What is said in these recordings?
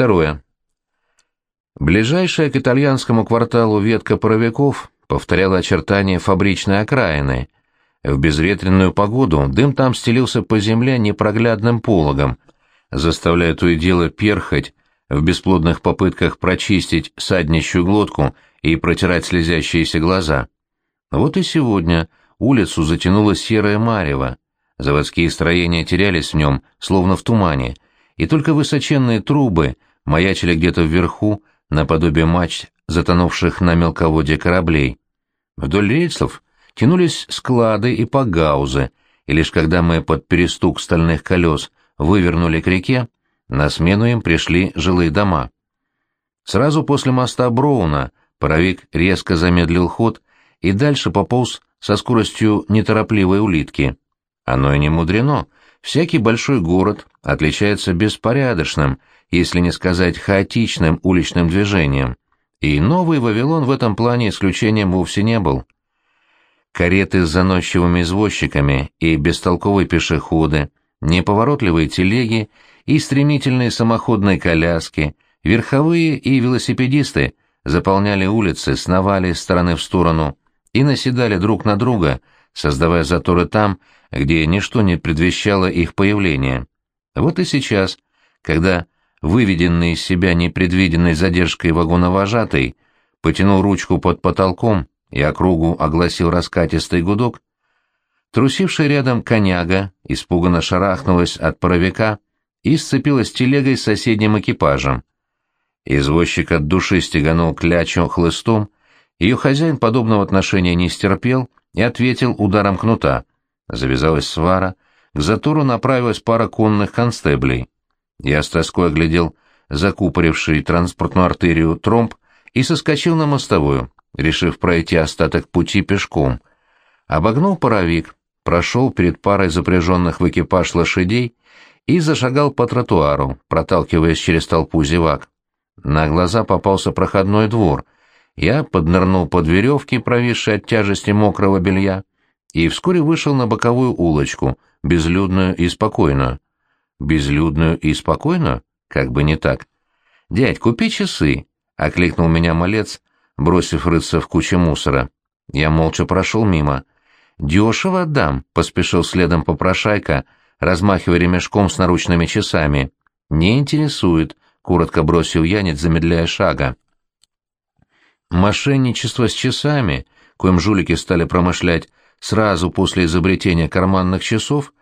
Второе. Ближайшая к итальянскому кварталу ветка паровиков повторяла очертания фабричной окраины. В безветренную погоду дым там стелился по земле непроглядным пологом, заставляя то и дело перхать в бесплодных попытках прочистить саднищую глотку и протирать слезящиеся глаза. Вот и сегодня улицу затянуло серое марево, заводские строения терялись в нем, словно в тумане, и только высоченные трубы маячили где-то вверху, наподобие мачт, затонувших на мелководье кораблей. Вдоль рельсов тянулись склады и погаузы, и лишь когда мы под перестук стальных колес вывернули к реке, на смену им пришли жилые дома. Сразу после моста Броуна паровик резко замедлил ход и дальше пополз со скоростью неторопливой улитки. Оно и не мудрено. Всякий большой город отличается беспорядочным, если не сказать хаотичным уличным движением, и Новый Вавилон в этом плане исключением вовсе не был. Кареты с заносчивыми извозчиками и бестолковые пешеходы, неповоротливые телеги и стремительные самоходные коляски, верховые и велосипедисты заполняли улицы, сновали с стороны в сторону и наседали друг на друга, создавая заторы там, где ничто не предвещало их появления. Вот и сейчас, когда выведенный из себя непредвиденной задержкой вагоновожатый потянул ручку под потолком и округу огласил раскатистый гудок, трусившая рядом коняга испуганно шарахнулась от паровика и сцепилась телегой с соседним экипажем. Извозчик от души стеганул клячу хлыстом, ее хозяин подобного отношения не стерпел и ответил ударом кнута. Завязалась свара, к затору направилась пара конных констеблей. Я с тоской оглядел закупоривший транспортную артерию тромб и соскочил на мостовую, решив пройти остаток пути пешком. Обогнул паровик, прошел перед парой запряженных в экипаж лошадей и зашагал по тротуару, проталкиваясь через толпу зевак. На глаза попался проходной двор. Я поднырнул под веревки, провисшие от тяжести мокрого белья, и вскоре вышел на боковую улочку, безлюдную и спокойную. Безлюдную и спокойную? Как бы не так. «Дядь, купи часы!» — окликнул меня малец, бросив рыться в куче мусора. Я молча прошел мимо. «Дешево отдам», — поспешил следом попрошайка, размахивая ремешком с наручными часами. «Не интересует», — коротко бросил я, не замедляя шага. Мошенничество с часами, коим жулики стали промышлять сразу после изобретения карманных часов,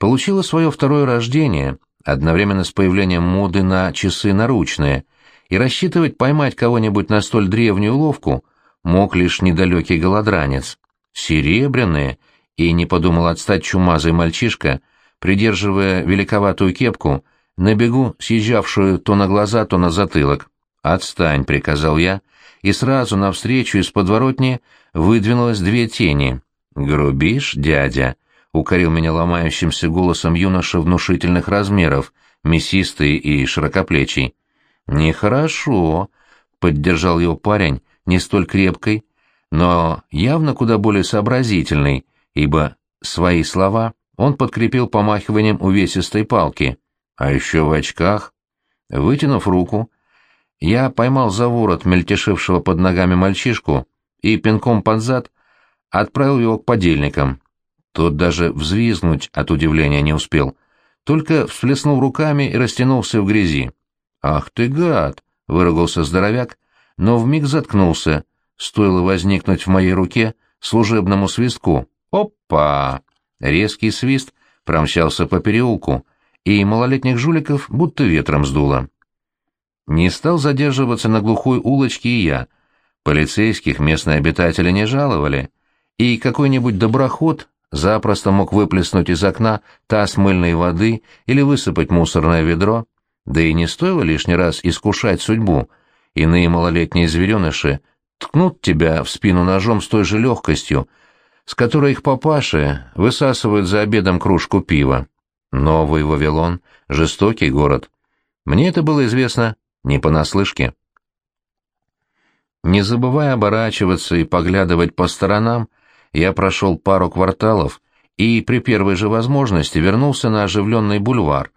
получило свое второе рождение одновременно с появлением моды на часы наручные, и рассчитывать поймать кого-нибудь на столь древнюю уловку мог лишь недалекий голодранец. Серебряные, и не подумал отстать чумазый мальчишка, придерживая великоватую кепку, на бегу съезжавшую то на глаза, то на затылок. «Отстань», — приказал я, и сразу навстречу из подворотни выдвинулось две тени. «Грубишь, дядя?» — укорил меня ломающимся голосом юноша внушительных размеров, мясистый и широкоплечий. «Нехорошо», — поддержал его парень, не столь крепкой, но явно куда более сообразительный, ибо свои слова он подкрепил помахиванием увесистой палки. А еще в очках. Вытянув руку, я поймал за ворот мельтешившего под ногами мальчишку и пинком под зад отправил его к подельникам. Тот даже взвизгнуть от удивления не успел, только всплеснул руками и растянулся в грязи. «Ах ты гад!» — выругался здоровяк, но вмиг заткнулся, стоило возникнуть в моей руке служебному свистку. «Опа!» Резкий свист промчался по переулку, и малолетних жуликов будто ветром сдуло. Не стал задерживаться на глухой улочке и я. Полицейских местные обитатели не жаловали, и какой-нибудь доброход запросто мог выплеснуть из окна таз мыльной воды или высыпать мусорное ведро, да и не стоило лишний раз искушать судьбу. Иные малолетние звереныши ткнут тебя в спину ножом с той же легкостью, с которой их папаши высасывают за обедом кружку пива. Новый Вавилон — жестокий город. Мне это было известно не понаслышке. Не забывая оборачиваться и поглядывать по сторонам, я прошел пару кварталов и при первой же возможности вернулся на оживленный бульвар,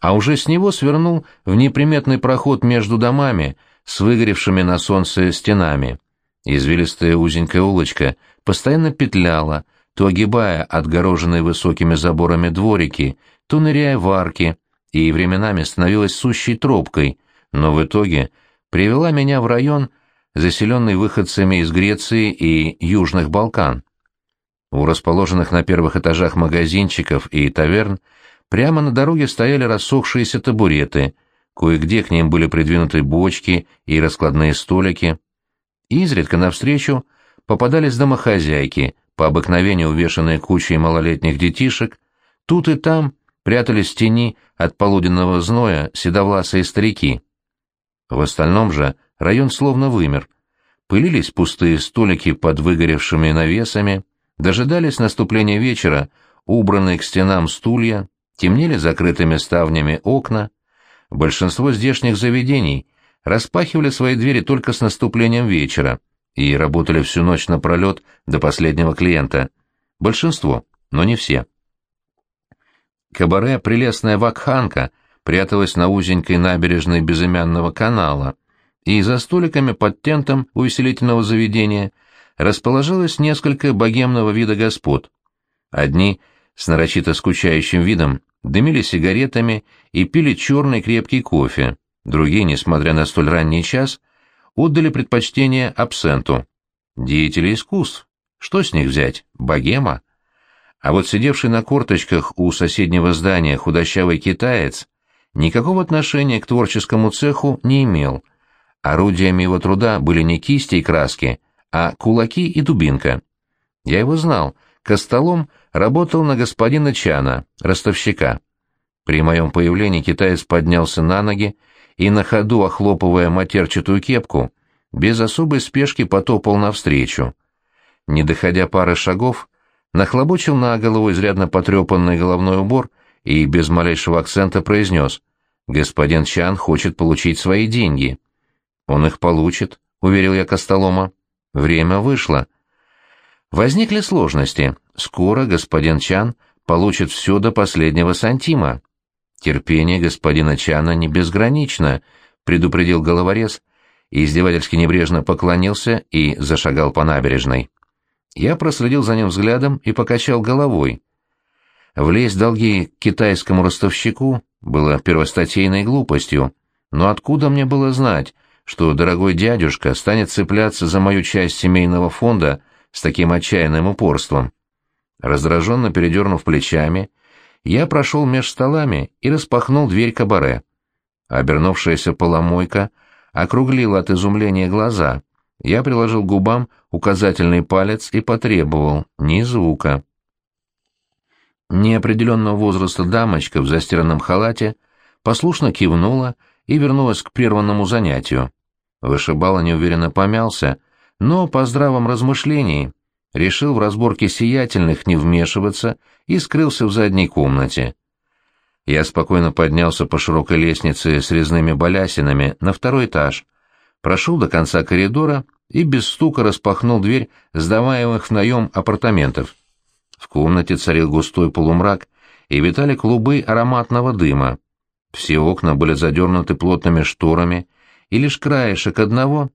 а уже с него свернул в неприметный проход между домами с выгоревшими на солнце стенами. Извилистая узенькая улочка постоянно петляла, то огибая отгороженные высокими заборами дворики, то ныряя в арки, и временами становилась сущей тропкой, но в итоге привела меня в район, заселенный выходцами из Греции и Южных Балкан. У расположенных на первых этажах магазинчиков и таверн прямо на дороге стояли рассохшиеся табуреты, кое-где к ним были придвинуты бочки и раскладные столики. Изредка навстречу попадались домохозяйки, по обыкновению увешанные кучей малолетних детишек, тут и там прятались тени от полуденного зноя седовласые старики. В остальном же район словно вымер. Пылились пустые столики под выгоревшими навесами, дожидались наступления вечера, убранные к стенам стулья, темнели закрытыми ставнями окна. Большинство здешних заведений распахивали свои двери только с наступлением вечера и работали всю ночь напролет до последнего клиента. Большинство, но не все. Кабаре «Прелестная вакханка» пряталась на узенькой набережной безымянного канала, и за столиками под тентом увеселительного заведения расположилось несколько богемного вида господ. Одни с нарочито скучающим видом дымили сигаретами и пили черный крепкий кофе, другие, несмотря на столь ранний час, отдали предпочтение абсенту. Деятели искусств. Что с них взять? Богема? А вот сидевший на корточках у соседнего здания худощавый китаец никакого отношения к творческому цеху не имел. Орудиями его труда были не кисти и краски, а кулаки и дубинка. Я его знал, Костолом работал на господина Чана, ростовщика. При моем появлении китаец поднялся на ноги и на ходу, охлопывая матерчатую кепку, без особой спешки потопал навстречу. Не доходя пары шагов, нахлобучил на голову изрядно потрепанный головной убор и без малейшего акцента произнес «Господин Чан хочет получить свои деньги». «Он их получит», — уверил я Костолома. «Время вышло». Возникли сложности. Скоро господин Чан получит все до последнего сантима. Терпение господина Чана не безгранично, предупредил головорез, издевательски небрежно поклонился и зашагал по набережной. Я проследил за ним взглядом и покачал головой. Влезть в долги к китайскому ростовщику было первостатейной глупостью, но откуда мне было знать, что дорогой дядюшка станет цепляться за мою часть семейного фонда с таким отчаянным упорством? Раздраженно передернув плечами, я прошел меж столами и распахнул дверь кабаре. Обернувшаяся поломойка округлила от изумления глаза, я приложил к губам указательный палец и потребовал ни звука. Неопределенного возраста дамочка в застиранном халате послушно кивнула и вернулась к прерванному занятию. Вышибала неуверенно помялся, но по здравом размышлении решил в разборке сиятельных не вмешиваться и скрылся в задней комнате. Я спокойно поднялся по широкой лестнице с резными балясинами на второй этаж, прошел до конца коридора и без стука распахнул дверь сдаваемых в наем апартаментов. В комнате царил густой полумрак и витали клубы ароматного дыма. Все окна были задернуты плотными шторами, и лишь краешек одного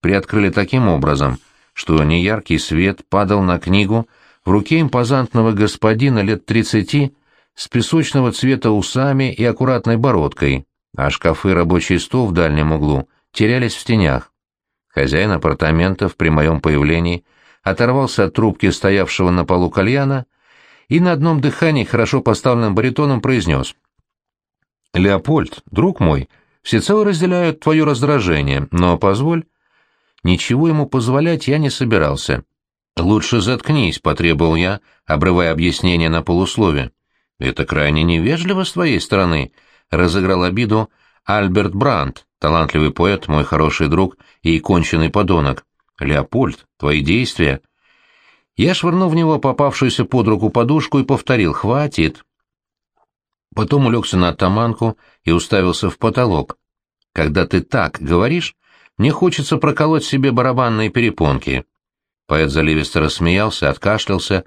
приоткрыли таким образом, что неяркий свет падал на книгу в руке импозантного господина лет тридцати с песочного цвета усами и аккуратной бородкой, а шкафы рабочий стол в дальнем углу терялись в стенях. Хозяин апартаментов при моем появлении оторвался от трубки стоявшего на полу кальяна и на одном дыхании хорошо поставленным баритоном произнес. «Леопольд, друг мой, всецело разделяют твое раздражение, но позволь...» Ничего ему позволять я не собирался. «Лучше заткнись», — потребовал я, обрывая объяснение на полуслове. «Это крайне невежливо с твоей стороны», — разыграл обиду Альберт Брандт, талантливый поэт, мой хороший друг и конченый подонок. «Леопольд, твои действия...» Я швырнул в него попавшуюся под руку подушку и повторил «Хватит!». Потом улегся на атаманку и уставился в потолок. «Когда ты так говоришь, мне хочется проколоть себе барабанные перепонки». Поэт заливисто рассмеялся, откашлялся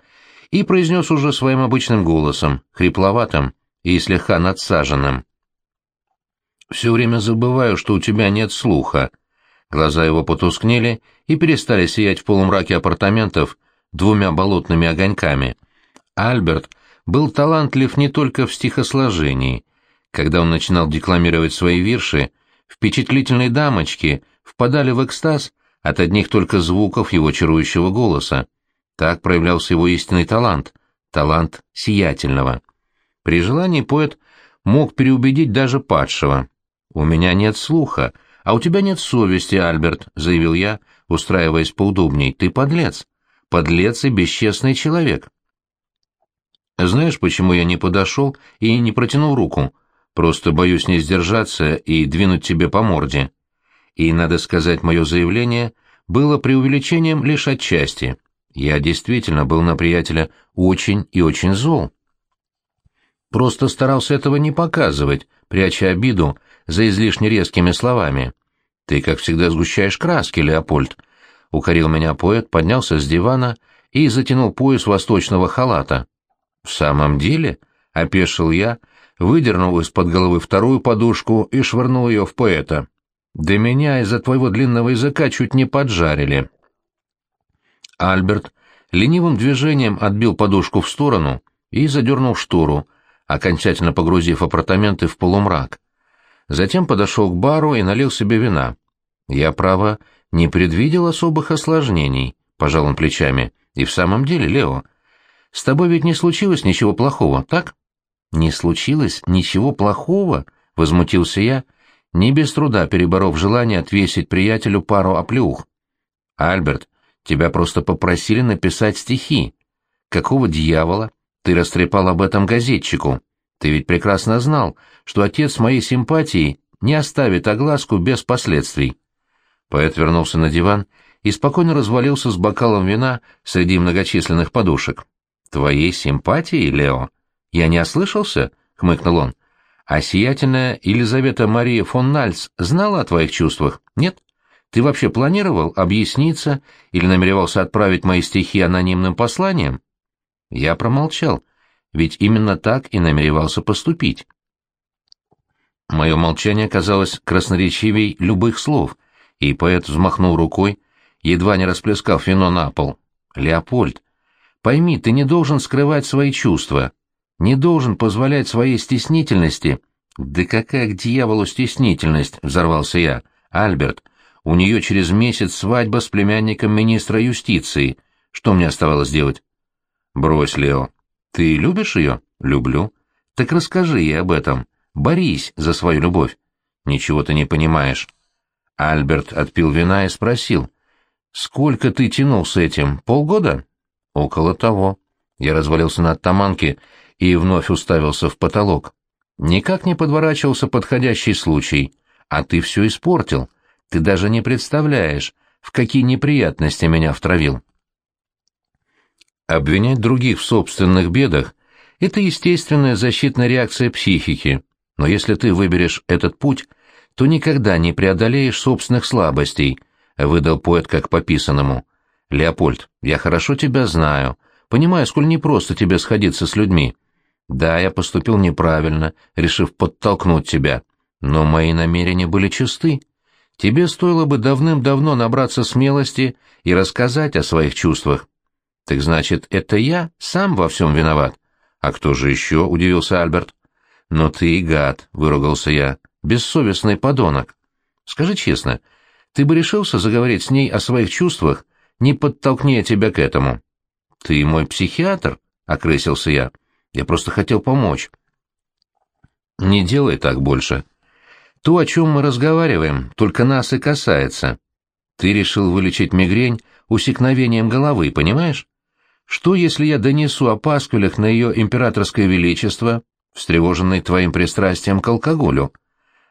и произнес уже своим обычным голосом, хрипловатым и слегка надсаженным. Все время забываю, что у тебя нет слуха». Глаза его потускнели и перестали сиять в полумраке апартаментов двумя болотными огоньками. Альберт был талантлив не только в стихосложении. Когда он начинал декламировать свои вирши, впечатлительные дамочки впадали в экстаз от одних только звуков его чарующего голоса. Так проявлялся его истинный талант, талант сиятельного. При желании поэт мог переубедить даже падшего. «У меня нет слуха, а у тебя нет совести, Альберт», — заявил я, устраиваясь поудобней. «Ты подлец, подлец и бесчестный человек». «Знаешь, почему я не подошел и не протянул руку? Просто боюсь не сдержаться и двинуть тебе по морде». И, надо сказать, мое заявление было преувеличением лишь отчасти. Я действительно был на приятеля очень и очень зол. Просто старался этого не показывать, пряча обиду за излишне резкими словами. «Ты, как всегда, сгущаешь краски, Леопольд», — укорил меня поэт, поднялся с дивана и затянул пояс восточного халата. «В самом деле?» — опешил я, выдернул из-под головы вторую подушку и швырнул ее в поэта. Да меня из-за твоего длинного языка чуть не поджарили. Альберт ленивым движением отбил подушку в сторону и задернул штору, окончательно погрузив апартаменты в полумрак. Затем подошел к бару и налил себе вина. Я, право, не предвидел особых осложнений, пожал он плечами. И в самом деле, Лео, с тобой ведь не случилось ничего плохого, так? Не случилось ничего плохого, возмутился я, — не без труда переборов желание отвесить приятелю пару оплеух. «Альберт, тебя просто попросили написать стихи. Какого дьявола ты растрепал об этом газетчику? Ты ведь прекрасно знал, что отец моей симпатии не оставит огласку без последствий». Поэт вернулся на диван и спокойно развалился с бокалом вина среди многочисленных подушек. «Твоей симпатии, Лео? Я не ослышался?» — хмыкнул он. А сиятельная Елизавета Мария фон Нальц знала о твоих чувствах? Нет? Ты вообще планировал объясниться или намеревался отправить мои стихи анонимным посланием? Я промолчал, ведь именно так и намеревался поступить. Мое молчание казалось красноречивей любых слов, и поэт взмахнул рукой, едва не расплескав вино на пол. «Леопольд, пойми, ты не должен скрывать свои чувства не должен позволять своей стеснительности. Да какая к дьяволу стеснительность, взорвался я. Альберт, у нее через месяц свадьба с племянником министра юстиции. Что мне оставалось делать? Брось, Лео. Ты любишь ее? Люблю. Так расскажи ей об этом. Борись за свою любовь. Ничего ты не понимаешь. Альберт отпил вина и спросил. «Сколько ты тянул с этим? Полгода?» «Около того». Я развалился на оттаманке и вновь уставился в потолок. Никак не подворачивался подходящий случай, а ты все испортил. Ты даже не представляешь, в какие неприятности меня втравил. Обвинять других в собственных бедах — это естественная защитная реакция психики, но если ты выберешь этот путь, то никогда не преодолеешь собственных слабостей, — выдал поэт как пописанному. «Леопольд, я хорошо тебя знаю, понимаю, сколь непросто тебе сходиться с людьми. Да, я поступил неправильно, решив подтолкнуть тебя, но мои намерения были чисты. Тебе стоило бы давным-давно набраться смелости и рассказать о своих чувствах. Так значит, это я сам во всем виноват? А кто же еще? — удивился Альберт. Но ты и гад, — выругался я, — бессовестный подонок. Скажи честно, ты бы решился заговорить с ней о своих чувствах, не подтолкни я тебя к этому? Ты мой психиатр, — окрысился я. Я просто хотел помочь. Не делай так больше. То, о чем мы разговариваем, только нас и касается. Ты решил вылечить мигрень усекновением головы, понимаешь? Что, если я донесу о пасквилях на ее императорское величество, встревоженный твоим пристрастием к алкоголю?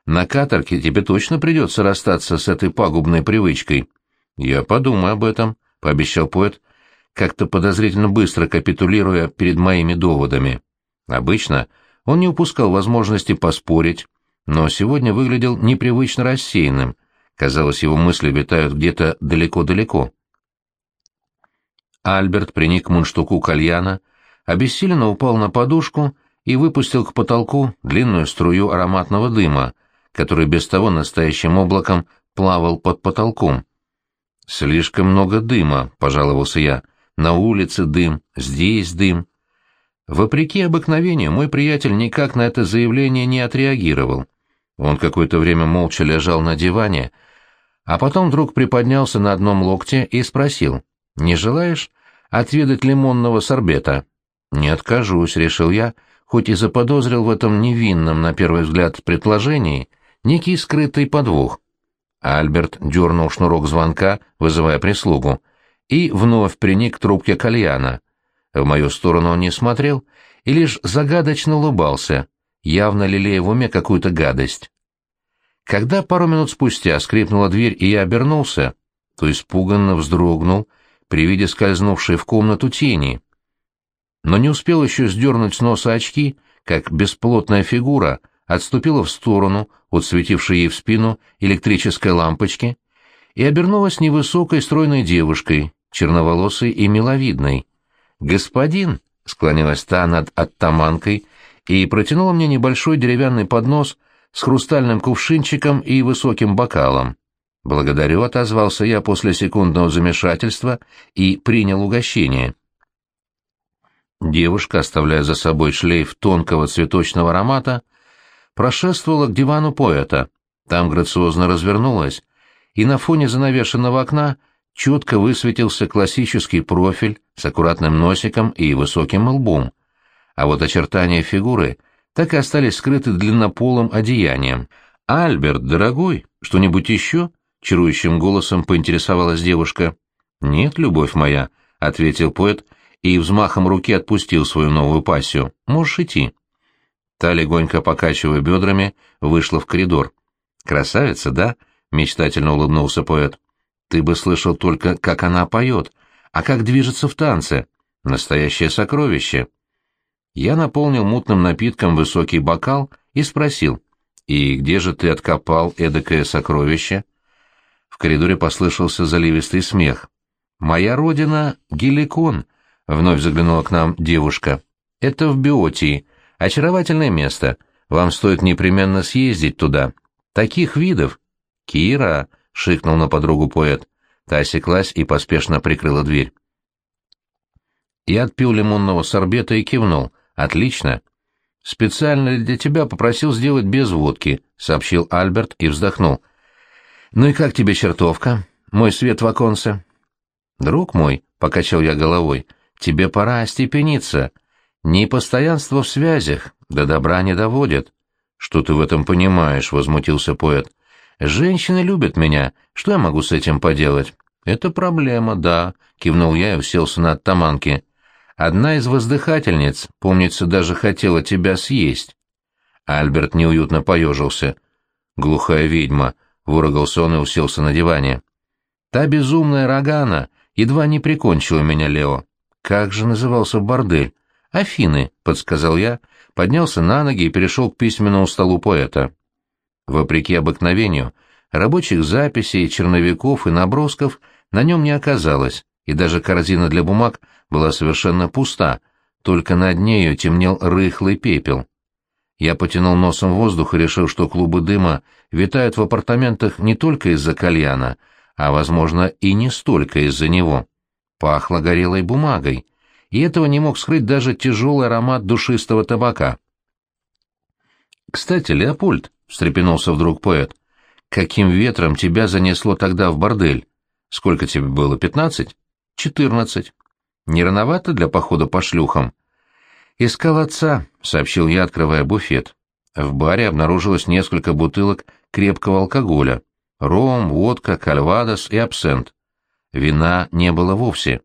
На каторге тебе точно придется расстаться с этой пагубной привычкой. Я подумаю об этом, — пообещал поэт, как-то подозрительно быстро капитулируя перед моими доводами. Обычно он не упускал возможности поспорить, но сегодня выглядел непривычно рассеянным, казалось, его мысли витают где-то далеко-далеко. Альберт приник к мундштуку кальяна, обессиленно упал на подушку и выпустил к потолку длинную струю ароматного дыма, который без того настоящим облаком плавал под потолком. «Слишком много дыма», — пожаловался я. «На улице дым, здесь дым». Вопреки обыкновению, мой приятель никак на это заявление не отреагировал. Он какое-то время молча лежал на диване, а потом вдруг приподнялся на одном локте и спросил, «Не желаешь отведать лимонного сорбета?» «Не откажусь», — решил я, хоть и заподозрил в этом невинном, на первый взгляд, предложении некий скрытый подвох. Альберт дернул шнурок звонка, вызывая прислугу, и вновь приник к трубке кальяна. В мою сторону он не смотрел и лишь загадочно улыбался, явно лелея в уме какую-то гадость. Когда пару минут спустя скрипнула дверь и я обернулся, то испуганно вздрогнул при виде скользнувшей в комнату тени. Но не успел еще сдернуть с носа очки, как бесплотная фигура отступила в сторону от светившей ей в спину электрической лампочки и обернулась невысокой стройной девушкой, черноволосой и миловидной. «Господин!» — склонилась та над оттаманкой и протянула мне небольшой деревянный поднос с хрустальным кувшинчиком и высоким бокалом. «Благодарю», — отозвался я после секундного замешательства и принял угощение. Девушка, оставляя за собой шлейф тонкого цветочного аромата, прошествовала к дивану поэта, там грациозно развернулась, и на фоне занавешенного окна четко высветился классический профиль с аккуратным носиком и высоким лбом, а вот очертания фигуры так и остались скрыты длиннополым одеянием. «Альберт, дорогой, что-нибудь еще?» — чарующим голосом поинтересовалась девушка. «Нет, любовь моя», — ответил поэт и взмахом руки отпустил свою новую пассию. «Можешь идти». Та, легонько покачивая бедрами, вышла в коридор. «Красавица, да?» — мечтательно улыбнулся поэт. «Ты бы слышал только, как она поет, а как движется в танце. Настоящее сокровище». Я наполнил мутным напитком высокий бокал и спросил, «И где же ты откопал эдакое сокровище?» В коридоре послышался заливистый смех. «Моя родина — Геликон», — вновь заглянула к нам девушка. «Это в Биотии. Очаровательное место. Вам стоит непременно съездить туда. Таких видов». «Кира», — шикнул на подругу поэт. Та осеклась и поспешно прикрыла дверь. Я отпил лимонного сорбета и кивнул. «Отлично». «Специально для тебя попросил сделать без водки», — сообщил Альберт и вздохнул. «Ну и как тебе чертовка? Мой свет в оконце?» «Друг мой», — покачал я головой, — «тебе пора остепениться. Непостоянство в связях до добра не доводит». «Что ты в этом понимаешь?» — возмутился поэт. «Женщины любят меня. Что я могу с этим поделать?» «Это проблема, да», — кивнул я и уселся на оттаманке. «Одна из воздыхательниц, помнится, даже хотела тебя съесть». Альберт неуютно поежился. «Глухая ведьма», — выругался он и уселся на диване. «Та безумная Рогана едва не прикончила меня, Лео. Как же назывался бордель?» «Афины», — подсказал я, поднялся на ноги и перешел к письменному столу поэта. Вопреки обыкновению, рабочих записей, черновиков и набросков на нем не оказалось, и даже корзина для бумаг была совершенно пуста, только над нею темнел рыхлый пепел. Я потянул носом воздух и решил, что клубы дыма витают в апартаментах не только из-за кальяна, а, возможно, и не столько из-за него. Пахло горелой бумагой, и этого не мог скрыть даже тяжелый аромат душистого табака. «Кстати, Леопольд», — встрепенулся вдруг поэт, — «каким ветром тебя занесло тогда в бордель? Сколько тебе было, пятнадцать?» «Четырнадцать. Не рановато для похода по шлюхам?» «Искал отца», — сообщил я, открывая буфет. В баре обнаружилось несколько бутылок крепкого алкоголя. Ром, водка, кальвадос и абсент. Вина не было вовсе.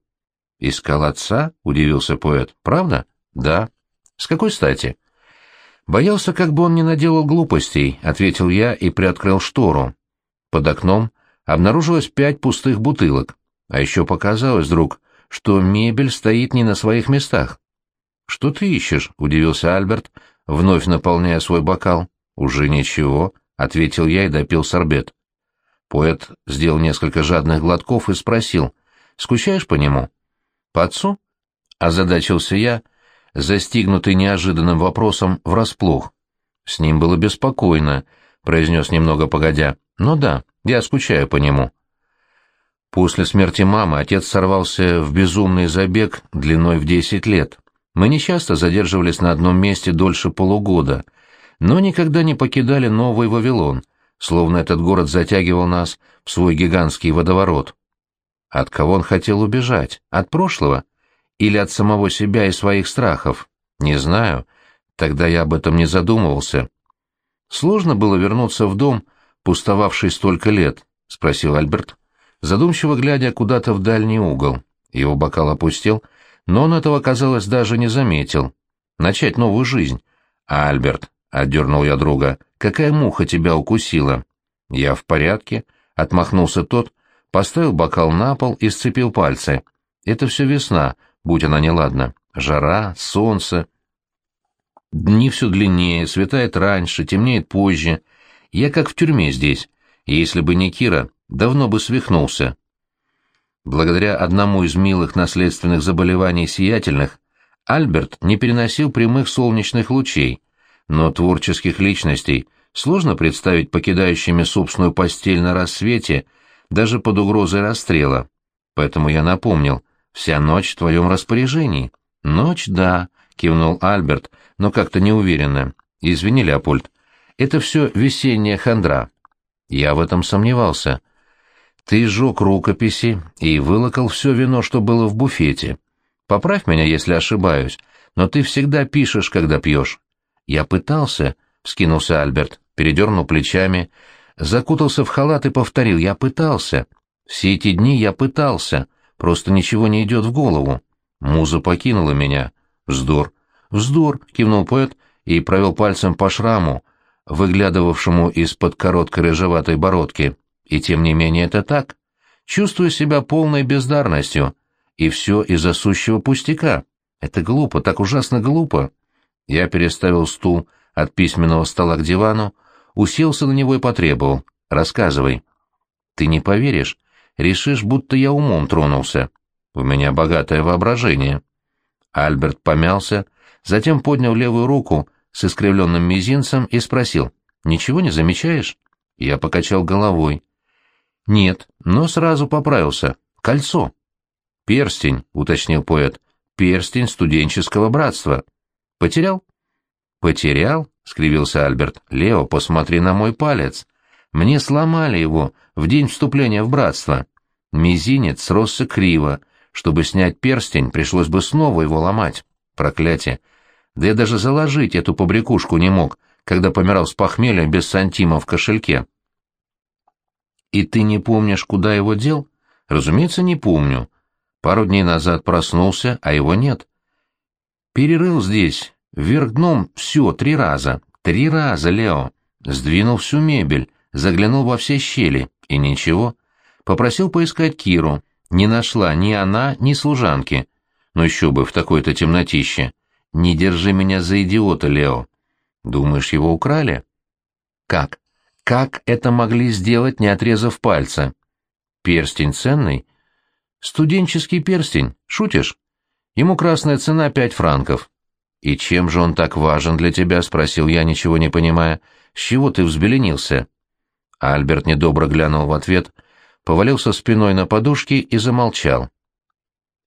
«Искал отца?» — удивился поэт. «Правда?» «Да». «С какой стати?» «Боялся, как бы он не наделал глупостей», — ответил я и приоткрыл штору. Под окном обнаружилось пять пустых бутылок, а еще показалось, друг, что мебель стоит не на своих местах. «Что ты ищешь?» — удивился Альберт, вновь наполняя свой бокал. «Уже ничего», — ответил я и допил сорбет. Поэт сделал несколько жадных глотков и спросил, «Скучаешь по нему?» «По отцу?» — озадачился я, застигнутый неожиданным вопросом врасплох. С ним было беспокойно, — произнес немного погодя. «Ну да, я скучаю по нему». После смерти мамы отец сорвался в безумный забег длиной в десять лет. Мы нечасто задерживались на одном месте дольше полугода, но никогда не покидали Новый Вавилон, словно этот город затягивал нас в свой гигантский водоворот. От кого он хотел убежать? От прошлого? Или от самого себя и своих страхов? Не знаю. Тогда я об этом не задумывался. Сложно было вернуться в дом, пустовавший столько лет, — спросил Альберт, задумчиво глядя куда-то в дальний угол. Его бокал опустил, но он этого, казалось, даже не заметил. Начать новую жизнь. А, Альберт, — отдернул я друга, — какая муха тебя укусила? Я в порядке, — отмахнулся тот, поставил бокал на пол и сцепил пальцы. Это все весна, будь она неладна. Жара, солнце. Дни все длиннее, светает раньше, темнеет позже. Я как в тюрьме здесь, если бы не Кира, давно бы свихнулся. Благодаря одному из милых наследственных заболеваний сиятельных, Альберт не переносил прямых солнечных лучей, но творческих личностей сложно представить покидающими собственную постель на рассвете даже под угрозой расстрела. Поэтому я напомнил, вся ночь в твоем распоряжении. Ночь, да, кивнул Альберт, но как-то неуверенно. Извини, Леопольд, это все весенняя хандра. Я в этом сомневался. Ты сжег рукописи и вылокал все вино, что было в буфете. Поправь меня, если ошибаюсь, но ты всегда пишешь, когда пьешь. Я пытался, — вскинулся Альберт, передернул плечами, закутался в халат и повторил, я пытался. Все эти дни я пытался, просто ничего не идет в голову. Муза покинула меня. Вздор. Вздор, кивнул поэт и провел пальцем по шраму, выглядывавшему из-под короткой рыжеватой бородки. И тем не менее это так. Чувствую себя полной бездарностью. И все из-за сущего пустяка. Это глупо, так ужасно глупо. Я переставил стул от письменного стола к дивану, уселся на него и потребовал. «Рассказывай». «Ты не поверишь. Решишь, будто я умом тронулся. У меня богатое воображение». Альберт помялся, затем поднял левую руку с искривленным мизинцем и спросил. «Ничего не замечаешь?» Я покачал головой. «Нет, но сразу поправился. Кольцо». «Перстень», — уточнил поэт. «Перстень студенческого братства». «Потерял?» «Потерял?» — скривился Альберт. «Лео, посмотри на мой палец. Мне сломали его в день вступления в братство. Мизинец сросся криво. Чтобы снять перстень, пришлось бы снова его ломать. Проклятие. Да я даже заложить эту побрякушку не мог, когда помирал с похмелья без сантима в кошельке». «И ты не помнишь, куда его дел?» «Разумеется, не помню. Пару дней назад проснулся, а его нет. Перерыл здесь, вверх дном, все, три раза. Три раза, Лео. Сдвинул всю мебель, заглянул во все щели, и ничего. Попросил поискать Киру. Не нашла ни она, ни служанки. Но еще бы в такой-то темнотище. Не держи меня за идиота, Лео. Думаешь, его украли? Как? Как это могли сделать, не отрезав пальца? Перстень ценный? Студенческий перстень, шутишь? Ему красная цена пять франков. «И чем же он так важен для тебя?» — спросил я, ничего не понимая. «С чего ты взбеленился?» Альберт недобро глянул в ответ, повалился спиной на подушки и замолчал.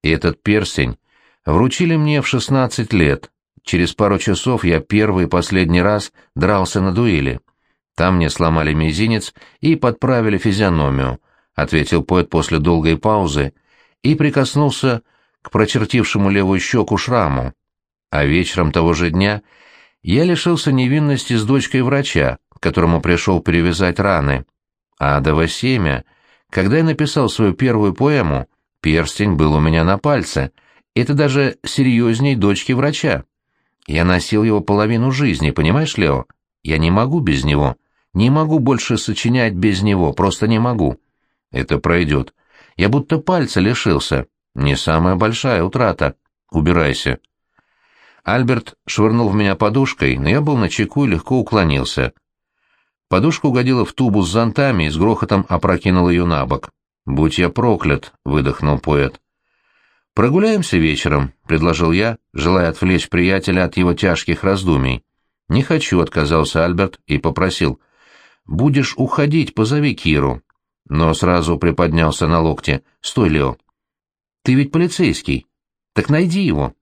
«Этот перстень вручили мне в шестнадцать лет. Через пару часов я первый и последний раз дрался на дуэли. Там мне сломали мизинец и подправили физиономию», — ответил поэт после долгой паузы и прикоснулся к прочертившему левую щеку шраму. А вечером того же дня я лишился невинности с дочкой врача, которому пришел перевязать раны. А Адово семя, когда я написал свою первую поэму, перстень был у меня на пальце. Это даже серьезней дочки врача. Я носил его половину жизни, понимаешь, Лео? Я не могу без него. Не могу больше сочинять без него, просто не могу. Это пройдет. Я будто пальца лишился. Не самая большая утрата. Убирайся. Альберт швырнул в меня подушкой, но я был на чеку и легко уклонился. Подушка угодила в тубу с зонтами и с грохотом опрокинул ее на бок. «Будь я проклят!» — выдохнул поэт. «Прогуляемся вечером», — предложил я, желая отвлечь приятеля от его тяжких раздумий. «Не хочу», — отказался Альберт и попросил. будешь уходить, позови Киру. Но сразу приподнялся на локте. Стой, Лео. Ты ведь полицейский. Так найди его.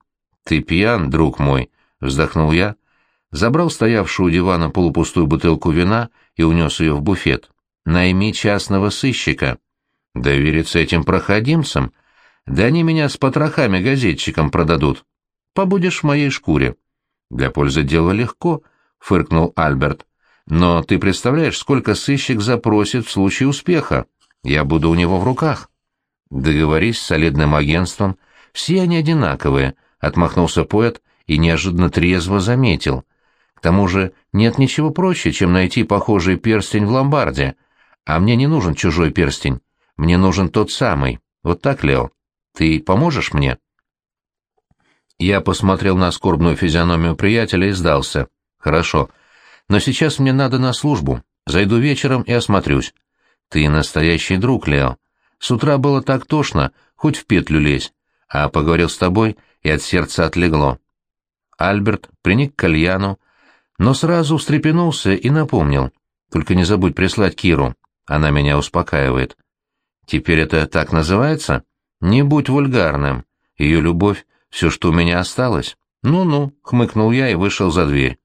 Ты пьян, друг мой, вздохнул я, забрал стоявшую у дивана полупустую бутылку вина и унес ее в буфет. Найми частного сыщика. Довериться этим проходимцам? Да они меня с потрохами газетчикам продадут. Побудешь в моей шкуре. Для пользы дела легко, фыркнул Альберт. Но ты представляешь, сколько сыщик запросит в случае успеха? Я буду у него в руках. Договорись с солидным агентством. Все они одинаковые, отмахнулся поэт и неожиданно трезво заметил. К тому же нет ничего проще, чем найти похожий перстень в ломбарде. А мне не нужен чужой перстень. Мне нужен тот самый. Вот так, Лео? Ты поможешь мне? Я посмотрел на скорбную физиономию приятеля и сдался. Хорошо. Но сейчас мне надо на службу. Зайду вечером и осмотрюсь. Ты настоящий друг, Лео. С утра было так тошно, хоть в петлю лезь. А поговорил с тобой, и от сердца отлегло. Альберт приник к кальяну, но сразу встрепенулся и напомнил. Только не забудь прислать Киру. Она меня успокаивает. Теперь это так называется? Не будь вульгарным. Ее любовь — все, что у меня осталось. Ну-ну, хмыкнул я и вышел за дверь.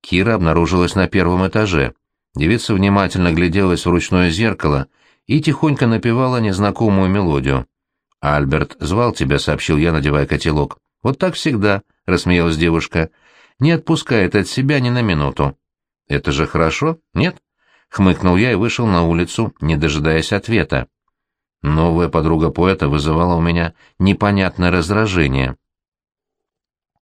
Кира обнаружилась на первом этаже. Девица внимательно гляделась в ручное зеркало и тихонько напевала незнакомую мелодию. «Альберт звал тебя», — сообщил я, надевая котелок. «Вот так всегда», — рассмеялась девушка. «Не отпускает от себя ни на минуту». «Это же хорошо, нет?» — хмыкнул я и вышел на улицу, не дожидаясь ответа. Новая подруга поэта вызывала у меня непонятное раздражение —